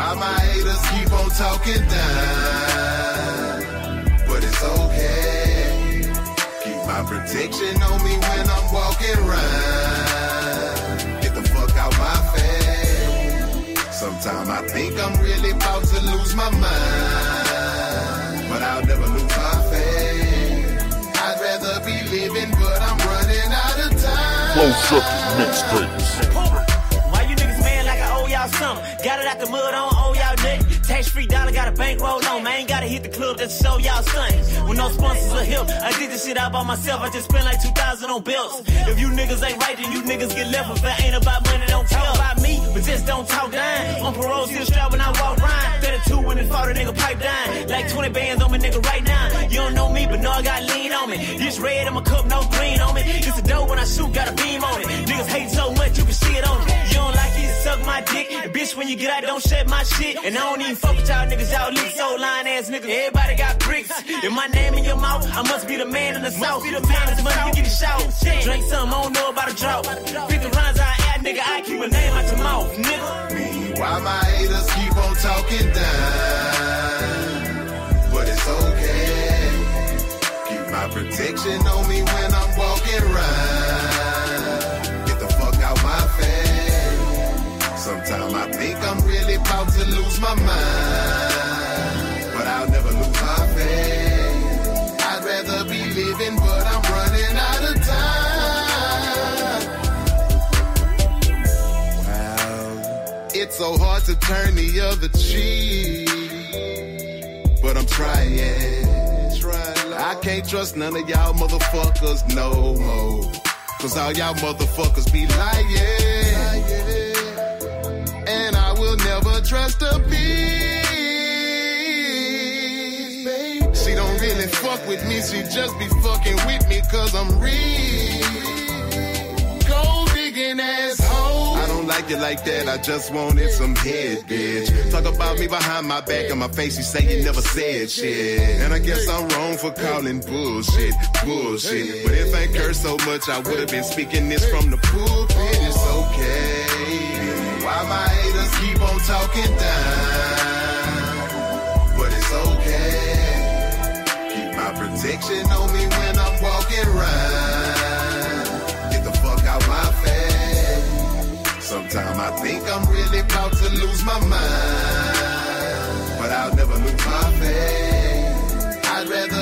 haters keep on talking down, but it's okay. Keep my protection on me when I'm walking around. Get the fuck out my face. Sometimes I think I'm really about to lose my mind, but I'll never lose my faith. I'd rather be living, but I'm running out of time. Close up mixtapes. Got it out the mud, don't owe oh, y'all nothing. Tax free dollar, got a bankroll on, man. Gotta hit the club just to show y'all something. With no sponsors or help, I did this shit out by myself. I just spent like 2,000 on belts. If you niggas ain't right, then you niggas get left. If it ain't about money, don't talk about me, but just don't talk down. On parole, still strapped when I walk round. 32 when it fought a nigga pipe down. Like 20 bands on me, nigga, right now. You don't know me, but know I got lean on me. This red in my cup, no green on me. It's a dope when I shoot, got a bitch, when you get out, don't shut my shit. And I don't even fuck with y'all niggas, y'all lick so line ass niggas. Everybody got bricks. If my name in your mouth, I must be the man in the south. Be the man in the south. You get a shout. Drink something, I don't know about a drought. 50 runs I add, nigga, I keep a name out your mouth, nigga. Why my haters keep on talking down? But it's okay. Keep my protection on me when It's so hard to turn the other cheek, but I'm trying. I can't trust none of y'all motherfuckers no more. Cause all y'all motherfuckers be lying. And I will never trust a bitch. She don't really fuck with me, she just be fucking with me cause I'm real. Like it like that, I just wanted some head, bitch. Talk about me behind my back and my face, you say you never said shit. And I guess I'm wrong for calling bullshit, bullshit. But if I curse so much, I would have been speaking this from the pulpit. It's okay. Why my haters keep on talking down? I'm really about to lose my mind. But I'll never lose my faith. I'd rather